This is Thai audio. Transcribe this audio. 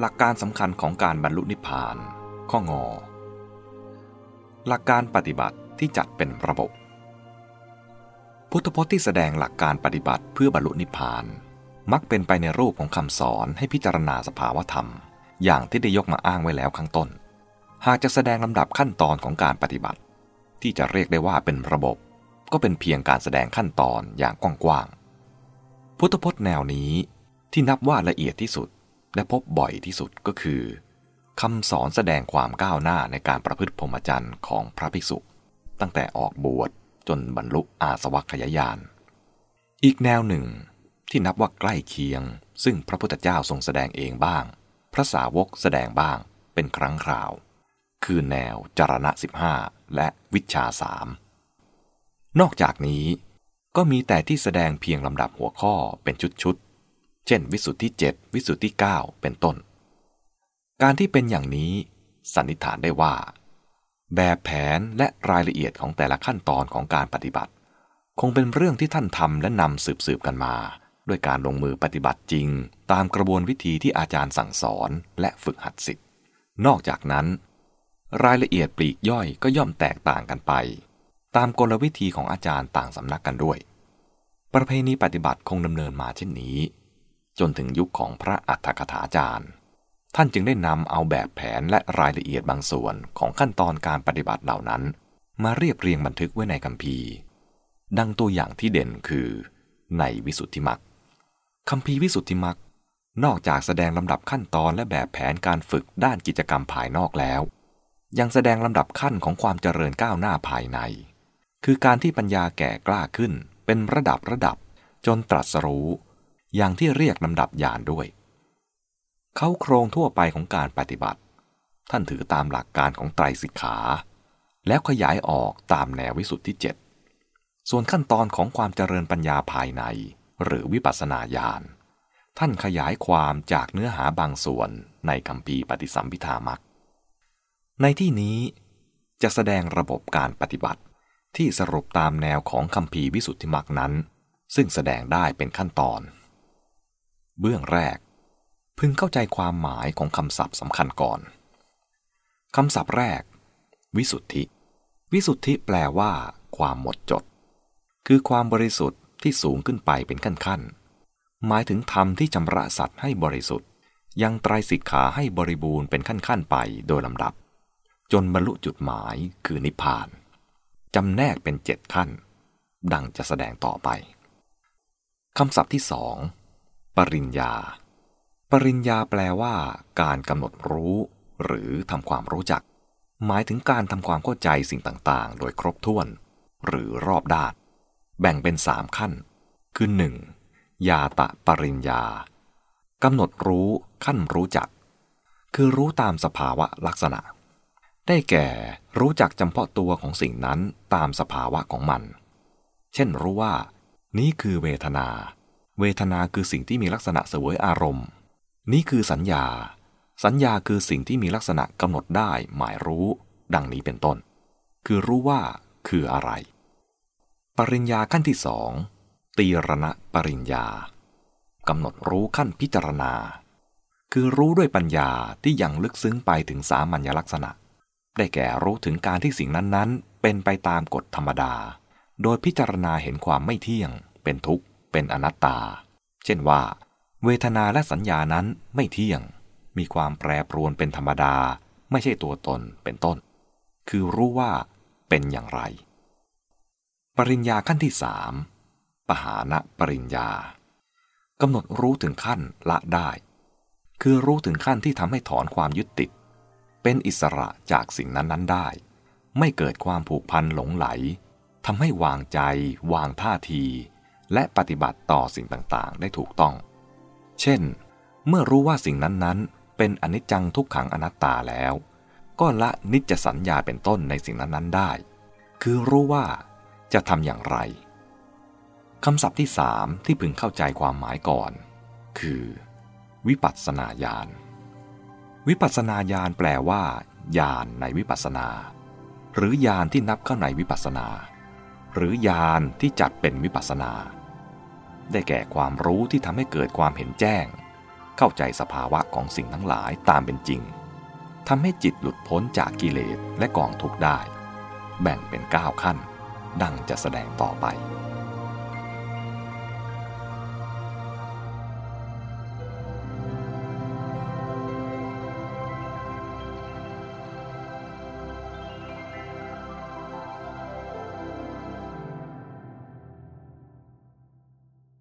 หลักการสำคัญของการบรรลุนิพพาน ข้องอ หลักการปฏิบัติที่จัดเป็นระบบ พุทธพจน์ที่แสดงหลักการปฏิบัติเพื่อบรรลุนิพพาน มักเป็นไปในรูปของคำสอนให้พิจารณาสภาวธรรม อย่างที่ได้ยกมาอ้างไว้แล้วข้างต้น หากจะแสดงลำดับขั้นตอนของการปฏิบัติ ที่จะเรียกได้ว่าเป็นระบบ ก็เป็นเพียงการแสดงขั้นตอนอย่างกว้างๆพุทธพจน์แนวนี้ที่นับว่าละเอียดที่สุด และพบบ่อยที่สุดก็คือคำสอนแสดงความก้าวหน้าในการประพฤติพรหมจรรย์ของพระภิกษุ ตั้งแต่ออกบวชจนบรรลุอาสวัคยายาน อีกแนวหนึ่ง ที่นับว่าใกล้เคียง ซึ่งพระพุทธเจ้าทรงแสดงเองบ้าง พระสาวกแสดงบ้างเป็นครั้งคราว คือแนวจารณะ 15 และวิชาสามนอกจากนี้ก็มีแต่ที่แสดงเพียงลำดับหัวข้อเป็นชุดๆ เช่น วิสุทธิ7วิสุทธิ9เป็นต้น การที่เป็นอย่างนี้สันนิษฐานได้ว่า แบบแผนและรายละเอียดของแต่ละขั้นตอนของการปฏิบัติ คงเป็นเรื่องที่ท่านทำและนำสืบสืบกันมา ด้วยการลงมือปฏิบัติจริง ตามกระบวนวิธีที่อาจารย์สั่งสอนและฝึกหัดสิทธิ์นอกจากนั้น รายละเอียดปลีกย่อยก็ย่อมแตกต่างกันไป ตามกลวิธีของอาจารย์ต่างสำนักกันด้วย ประเพณีปฏิบัติคงดำเนินมาเช่นนี้ จนถึงยุคของพระอัฏฐกถาจารย์ ท่านจึงได้นำเอาแบบแผนและรายละเอียดบางส่วนของขั้นตอนการปฏิบัติเหล่านั้น มาเรียบเรียงบันทึกไว้ในคัมภีร์ ดังตัวอย่างที่เด่นคือ ในวิสุทธิมรรคคัมภีร์วิสุทธิมรรคนอกจากแสดงลำดับขั้นตอนและแบบแผนการฝึกด้านกิจกรรมภายนอกแล้ว ยังแสดงลำดับขั้นของความเจริญก้าวหน้าภายใน คือการที่ปัญญาแก่กล้าขึ้นเป็นระดับระดับจนตรัสรู้ อย่างที่เรียกลำดับญาณด้วย เขาโครงทั่วไปของการปฏิบัติ ท่านถือตามหลักการของไตรสิกขา แล้วขยายออกตามแนววิสุทธิเจ็ดส่วนขั้นตอนของความเจริญปัญญาภายใน หรือวิปัสสนาญาณท่านขยายความจากเนื้อหาบางส่วนในคำพีปฏิสัมพิธามักในที่นี้จะแสดงระบบการปฏิบัติที่สรุปตามแนวของคำพีวิสุทธิมักนั้น ซึ่งแสดงได้เป็นขั้นตอน เบื้องแรก พึงเข้าใจความหมายของคำศัพท์สำคัญก่อน คำศัพท์แรก วิสุทธิ วิสุทธิแปลว่า ความหมดจด คือความบริสุทธิ์ที่สูงขึ้นไปเป็นขั้นๆ หมายถึงธรรมที่ชำระสัตว์ให้บริสุทธิ์ ยังไตรสิกขาให้บริบูรณ์เป็นขั้นๆ ไปโดยลำดับ จนบรรลุจุดหมายคือนิพพานจำแนกเป็นเจ็ดขั้น ดังจะแสดงต่อไปคำศัพท์ที่สอง ปริญญา ปริญญาแปลว่า การกำหนดรู้ หรือทำความรู้จัก หมายถึงการทำความเข้าใจสิ่งต่างๆ โดยครบถ้วน หรือรอบด้าน แบ่งเป็นสามขั้น คือหนึ่งยาตะปริญญากำหนดรู้ขั้นรู้จัก คือรู้ตามสภาวะลักษณะ ได้แก่รู้จักจำเพาะตัวของสิ่งนั้นตามสภาวะของมัน เช่นรู้ว่า นี้คือเวทนา เวทนาคือสิ่งที่มีลักษณะเสวยอารมณ์ นี้คือสัญญา สัญญาคือสิ่งที่มีลักษณะกำหนดได้หมายรู้ ดังนี้เป็นต้น คือรู้ว่าคืออะไร ปริญญาขั้นที่สองตีรณะปริญญากำหนดรู้ขั้นพิจารณา คือรู้ด้วยปัญญาที่ยังลึกซึ้งไปถึงสามัญลักษณะ ได้แก่รู้ถึงการที่สิ่งนั้นๆ เป็นไปตามกฎธรรมดา โดยพิจารณาเห็นความไม่เที่ยง เป็นทุกข์ เป็นอนัตตา เช่นว่า เวทนาและสัญญานั้นไม่เที่ยง มีความแปรปรวนเป็นธรรมดา ไม่ใช่ตัวตนเป็นต้น คือรู้ว่าเป็นอย่างไร ปริญญาขั้นที่สามปหานะปริญญากำหนดรู้ถึงขั้นละได้ คือรู้ถึงขั้นที่ทำให้ถอนความยึดติด เป็นอิสระจากสิ่งนั้นๆได้ ไม่เกิดความผูกพันหลงไหลทำให้วางใจ วางท่าที และปฏิบัติต่อสิ่งต่างๆ ได้ถูกต้อง เช่น เมื่อรู้ว่าสิ่งนั้นๆ เป็นอนิจจังทุกขังอนัตตาแล้ว ก็ละนิจสัญญาเป็นต้นในสิ่งนั้นๆได้ คือรู้ว่าจะทำอย่างไรคำศัพท์ที่สามที่พึงเข้าใจความหมายก่อน คือ วิปัสสนาญาณ วิปัสสนาญาณแปลว่าญาณในวิปัสสนา หรือญาณที่นับเข้าในวิปัสสนา หรือญาณที่จัดเป็นวิปัสสนา ได้แก่ความรู้ที่ทำให้เกิดความเห็นแจ้ง เข้าใจสภาวะของสิ่งทั้งหลายตามเป็นจริงทำให้จิตหลุดพ้นจากกิเลสและกองทุกข์ได้ แบ่งเป็น 9 ขั้น ดังจะแสดงต่อไป